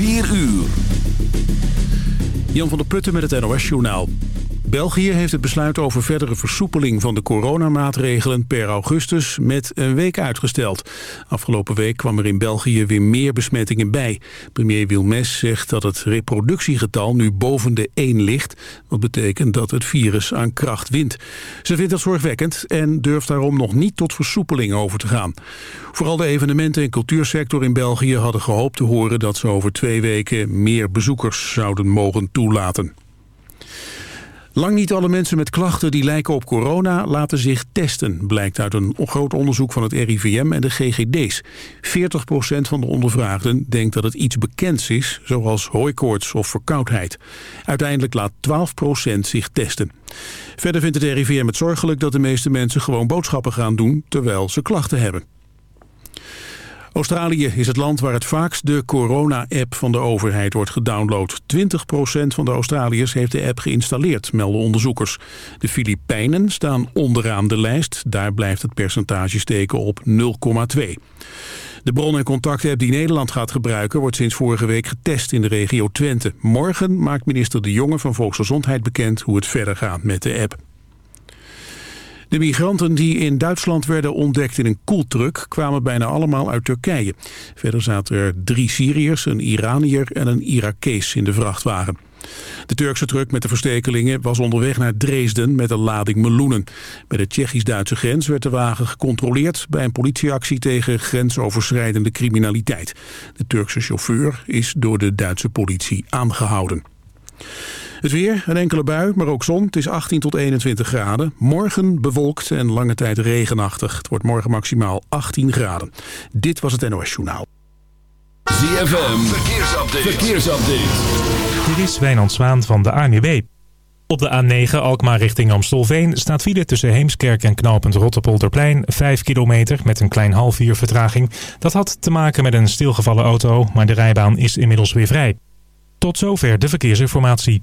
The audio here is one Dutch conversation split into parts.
4 uur. Jan van der Putten met het NOS-journaal. België heeft het besluit over verdere versoepeling van de coronamaatregelen per augustus met een week uitgesteld. Afgelopen week kwam er in België weer meer besmettingen bij. Premier Wilmes zegt dat het reproductiegetal nu boven de 1 ligt, wat betekent dat het virus aan kracht wint. Ze vindt dat zorgwekkend en durft daarom nog niet tot versoepeling over te gaan. Vooral de evenementen- en cultuursector in België hadden gehoopt te horen dat ze over twee weken meer bezoekers zouden mogen toelaten. Lang niet alle mensen met klachten die lijken op corona laten zich testen, blijkt uit een groot onderzoek van het RIVM en de GGD's. 40% van de ondervraagden denkt dat het iets bekends is, zoals hooikoorts of verkoudheid. Uiteindelijk laat 12% zich testen. Verder vindt het RIVM het zorgelijk dat de meeste mensen gewoon boodschappen gaan doen terwijl ze klachten hebben. Australië is het land waar het vaakst de corona-app van de overheid wordt gedownload. 20% van de Australiërs heeft de app geïnstalleerd, melden onderzoekers. De Filipijnen staan onderaan de lijst. Daar blijft het percentage steken op 0,2. De bron- en contact-app die Nederland gaat gebruiken... wordt sinds vorige week getest in de regio Twente. Morgen maakt minister De Jonge van Volksgezondheid bekend... hoe het verder gaat met de app. De migranten die in Duitsland werden ontdekt in een koeltruck kwamen bijna allemaal uit Turkije. Verder zaten er drie Syriërs, een Iranier en een Irakees in de vrachtwagen. De Turkse truck met de verstekelingen was onderweg naar Dresden met een lading meloenen. Bij de Tsjechisch-Duitse grens werd de wagen gecontroleerd bij een politieactie tegen grensoverschrijdende criminaliteit. De Turkse chauffeur is door de Duitse politie aangehouden. Het weer, een enkele bui, maar ook zon. Het is 18 tot 21 graden. Morgen bewolkt en lange tijd regenachtig. Het wordt morgen maximaal 18 graden. Dit was het NOS Journaal. ZFM, verkeersupdate. verkeersupdate. Dit is Wijnand Zwaan van de ANWB. Op de A9 Alkmaar richting Amstelveen staat file tussen Heemskerk en knooppunt Rotterpolderplein 5 kilometer met een klein half uur vertraging. Dat had te maken met een stilgevallen auto, maar de rijbaan is inmiddels weer vrij. Tot zover de verkeersinformatie.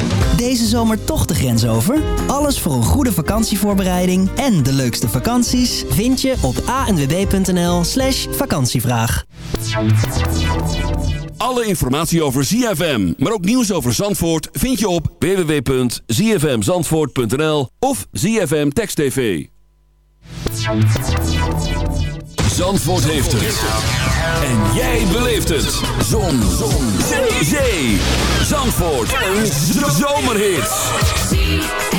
Deze zomer toch de grens over? Alles voor een goede vakantievoorbereiding en de leukste vakanties vind je op anwb.nl slash vakantievraag. Alle informatie over ZFM, maar ook nieuws over Zandvoort... vind je op www.zfmzandvoort.nl of ZFM Text TV. Zandvoort heeft het. En jij beleeft het. Zon. Zon. Zee. Zandvoort. Een zomerhit.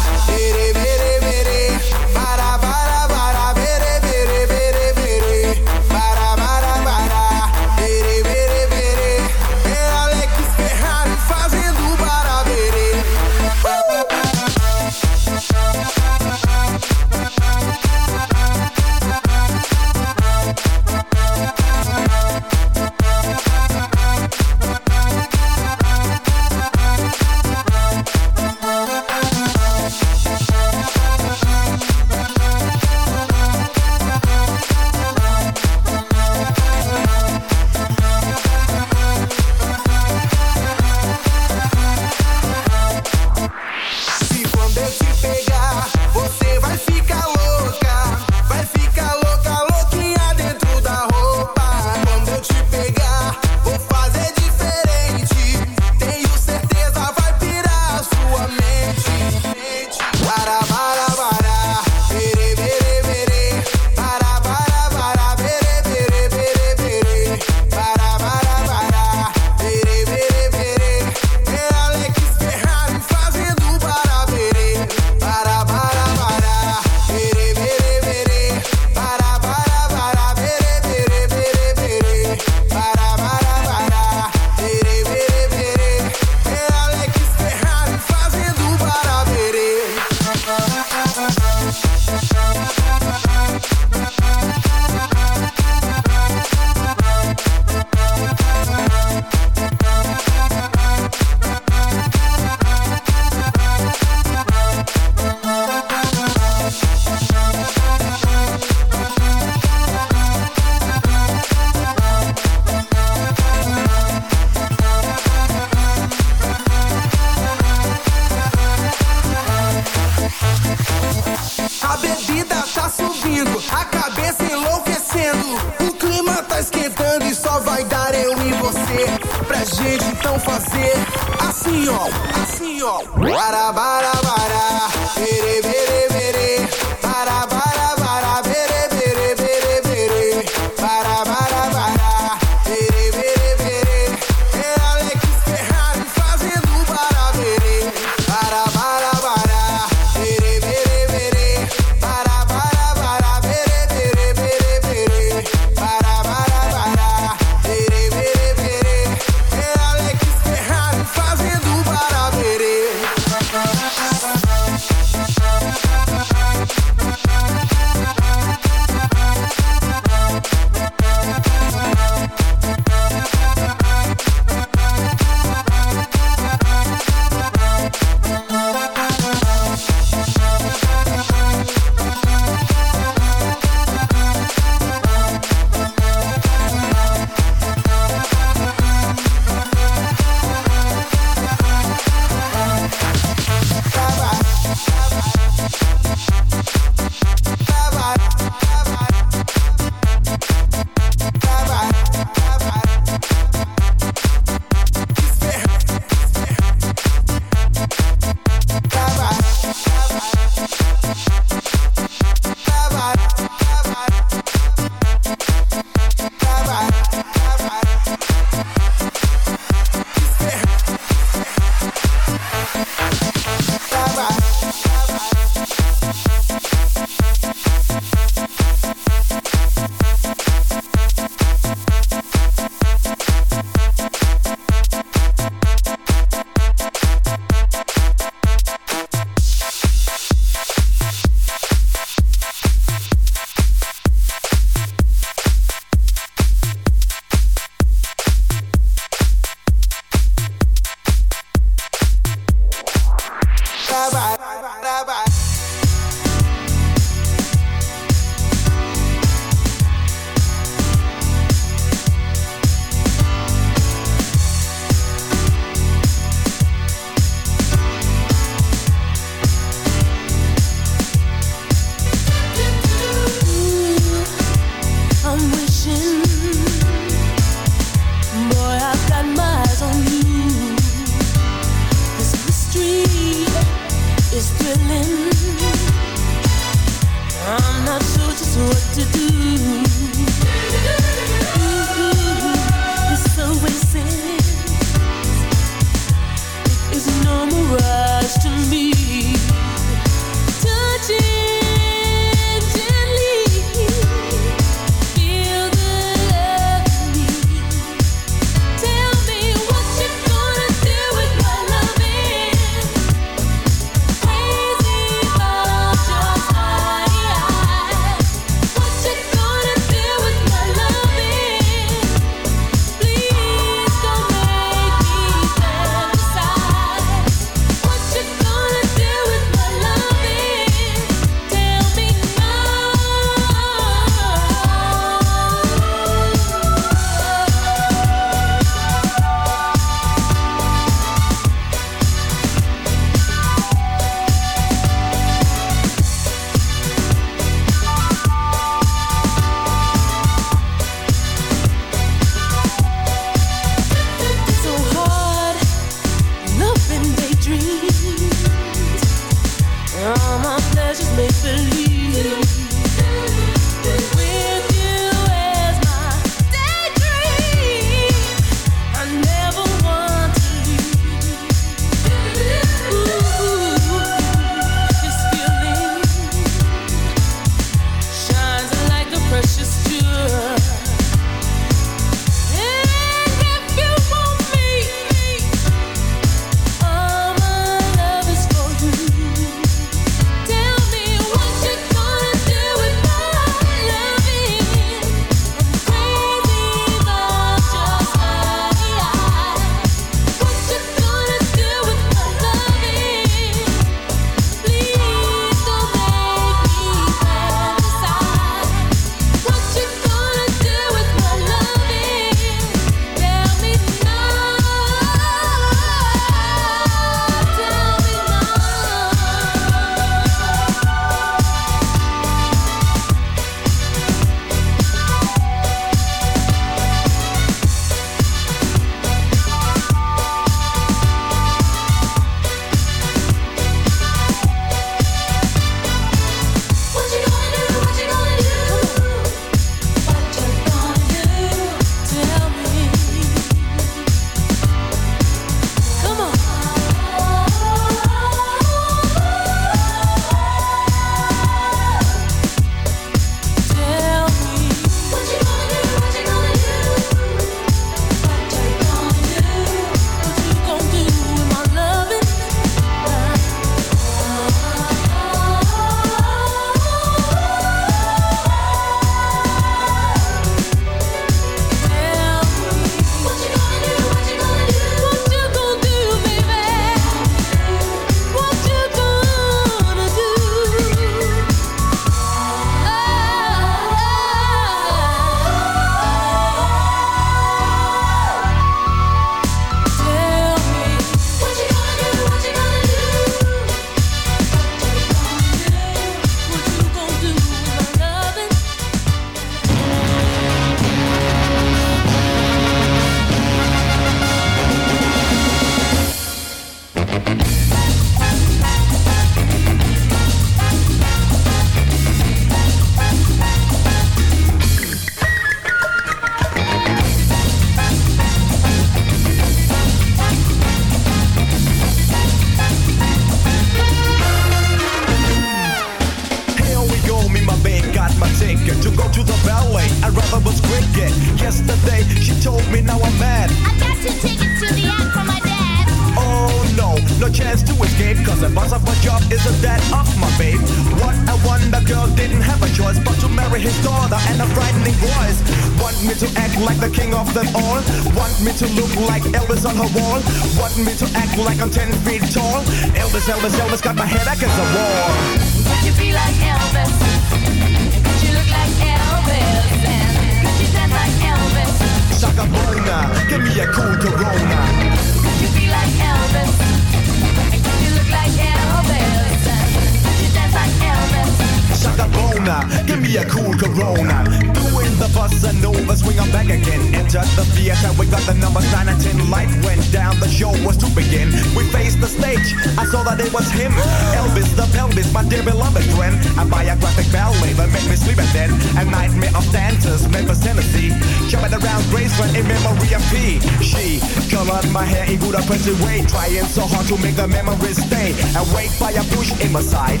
My hair in good oppressive way. Trying so hard to make the memories stay. Awake by a push in my side.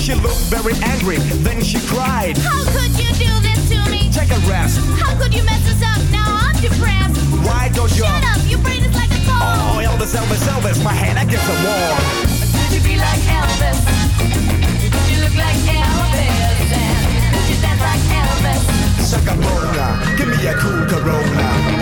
She looked very angry, then she cried. How could you do this to me? Take a rest. How could you mess us up? Now I'm depressed. Why don't you? Shut up, your brain is like a Oh. Elvis, Elvis, Elvis, my hand against the wall. Could you be like Elvis? Could you look like Elvis? And could you dance like Elvis? Shaka Bona, give me a cool Corona.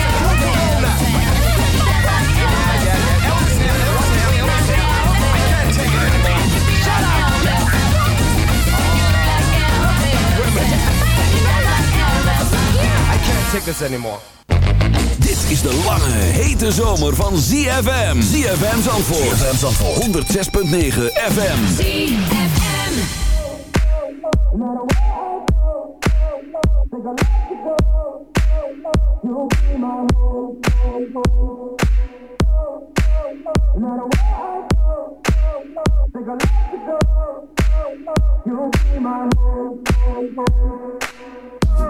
Take anymore. Dit is de lange, hete zomer van ZFM. ZFM Zandvoort. ZFM Zandvoort. 106.9 FM. Living in the fast lane, time is precious. I'm counting down the seconds. I can feel you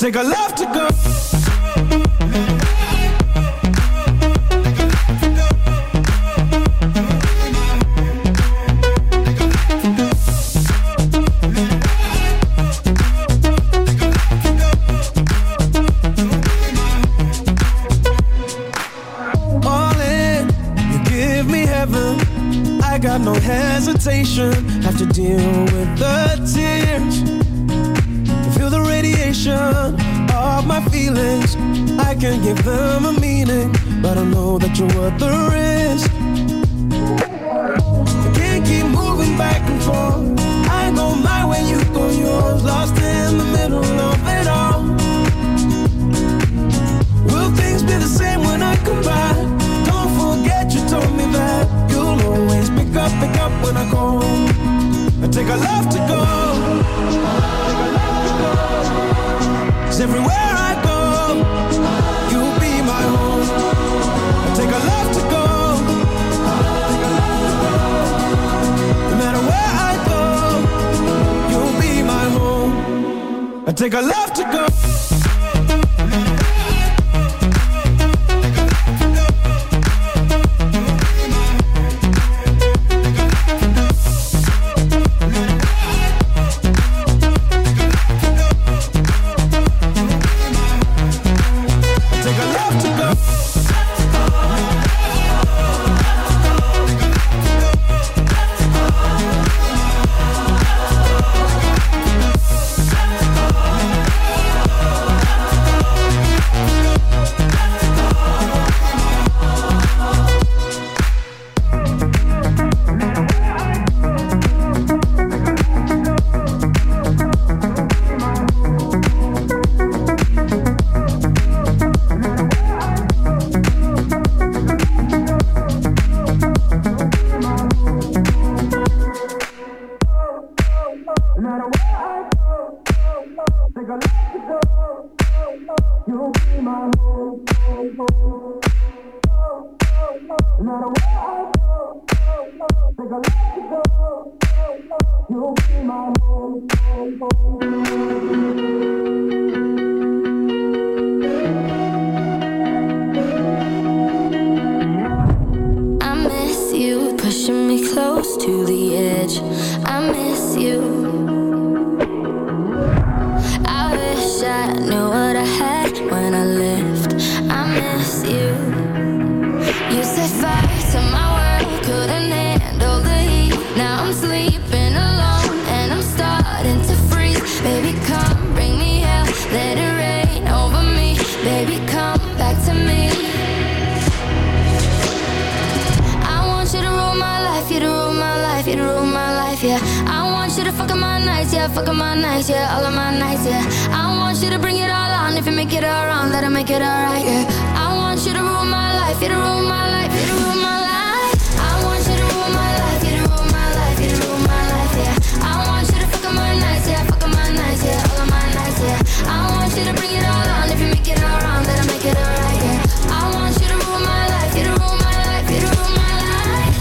take a love to go. Take a love Fuck up my nights, yeah, all of my nights, yeah. I want you to bring it all on. If you make it all wrong, that'll make it all right, yeah. I want you to rule my life, you to rule my life, you to rule my life. I want you to bring it all on If you make it all wrong, then I'll make it all right, yeah I want you to rule my life, you to rule my life, you to rule my life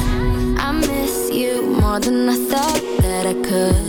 I miss you more than I thought that I could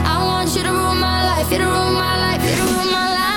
want you to rule my life, you to rule my life, you to rule my life.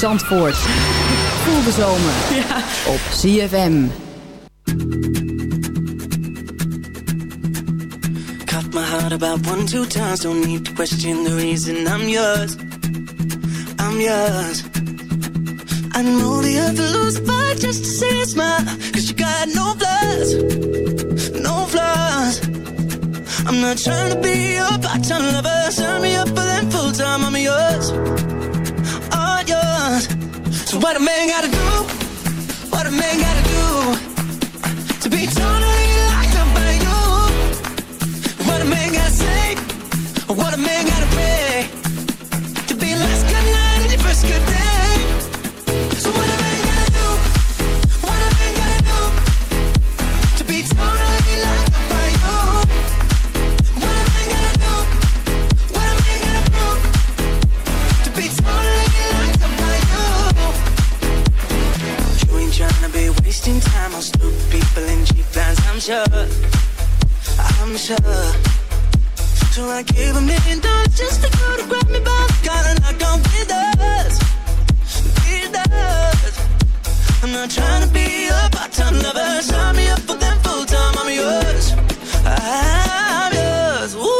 Zandvoort. Voel de zomer ja. op CFM. Cut my heart about one, two times. Don't need to question the reason I'm yours. I'm yours. I know the other lose fight just to see a smile. Cause you got no flaws, no flaws. I'm not trying to be your part-time lover. Sign me up for that full-time. I'm yours what a man gotta do. So I gave a million dollars just for you to grab me by the collar and I go with us, with us. I'm not trying to be a part-time lover. Sign me up for them full-time. I'm yours, I'm yours. Ooh.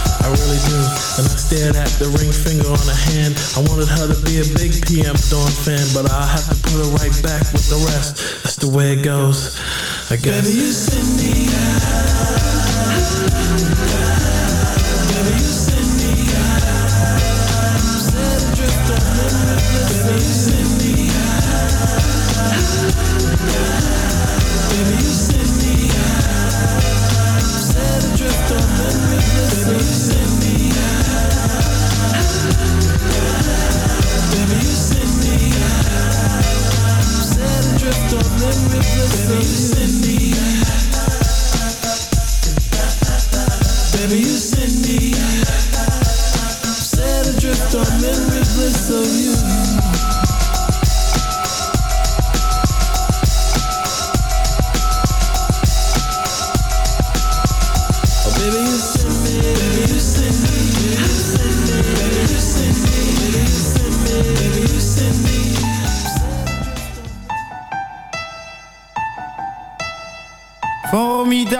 I really do. And I stared at the ring finger on her hand. I wanted her to be a big PM Dawn fan, but I'll have to put her right back with the rest. That's the way it goes. I guess. Baby, you send me Baby, Listen, listen, listen,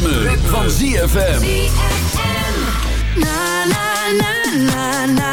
van ZFM. Na, na, na, na, na.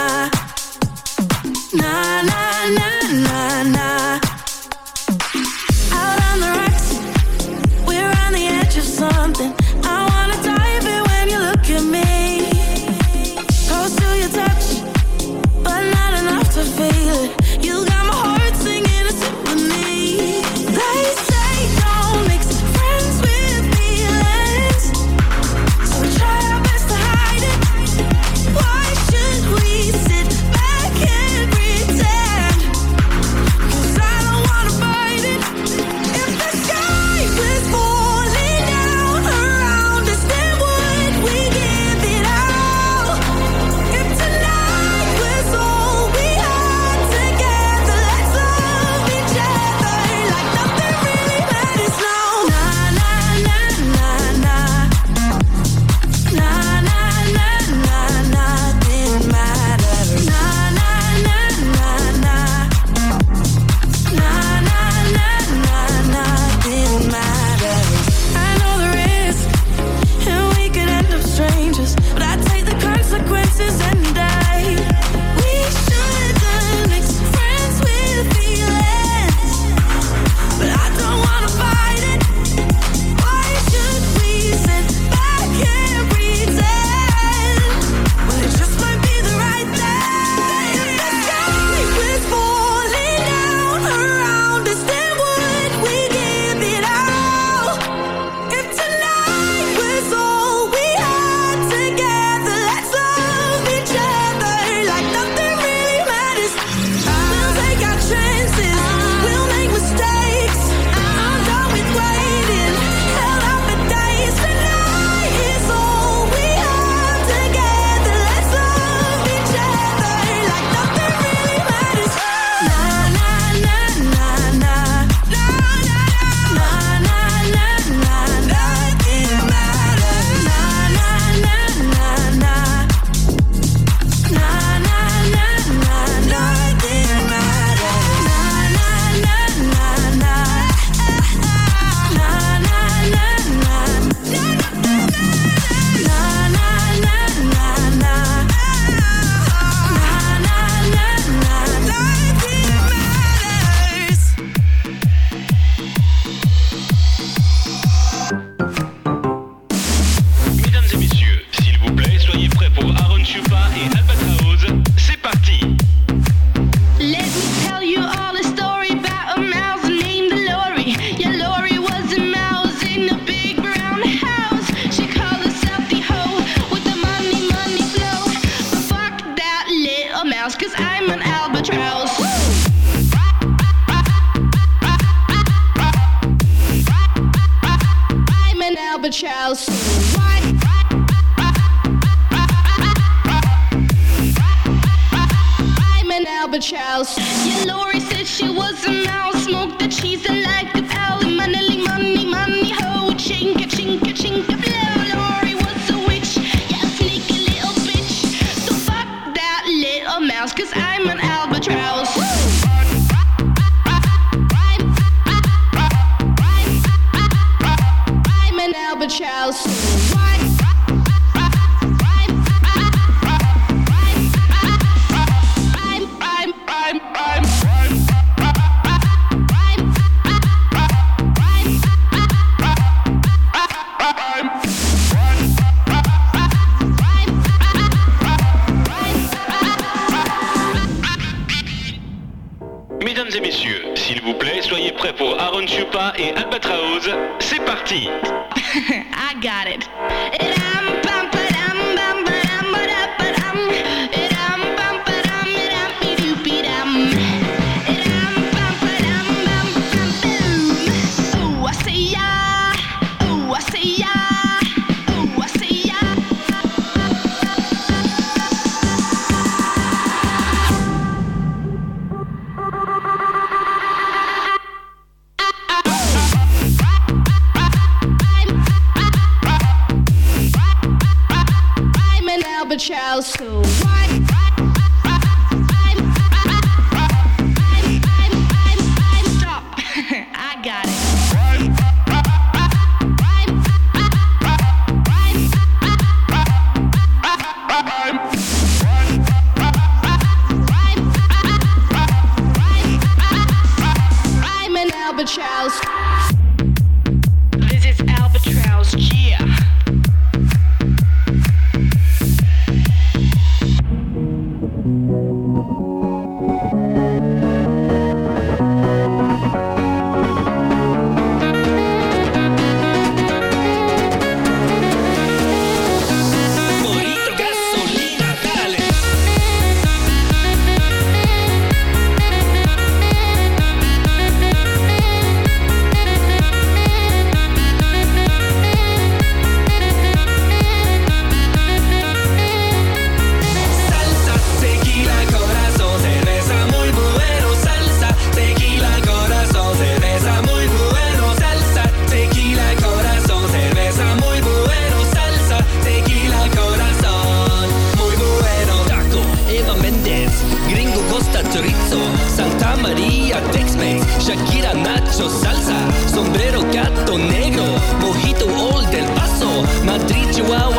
I'd treat you well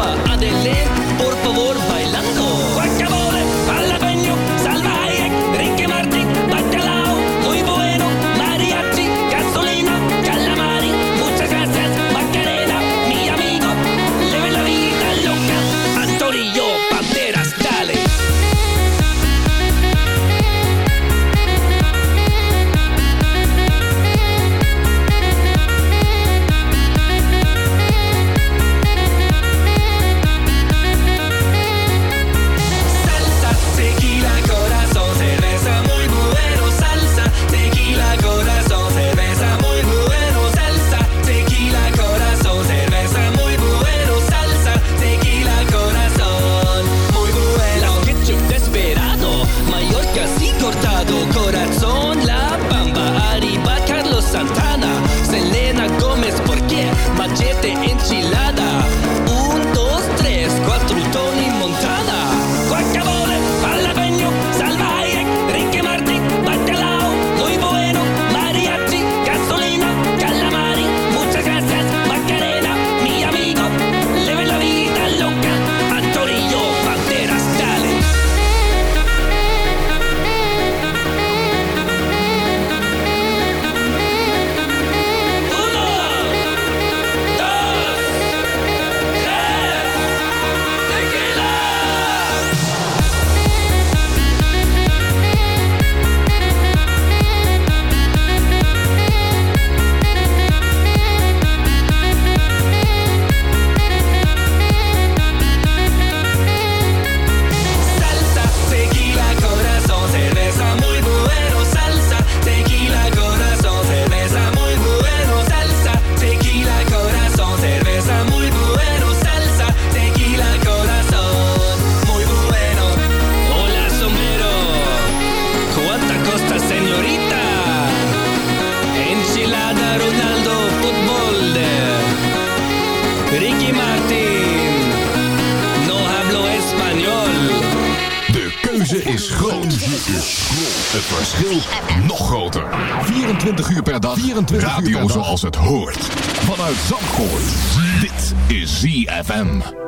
24 Radio zoals het hoort. Vanuit Zandvoort. Dit is ZFM.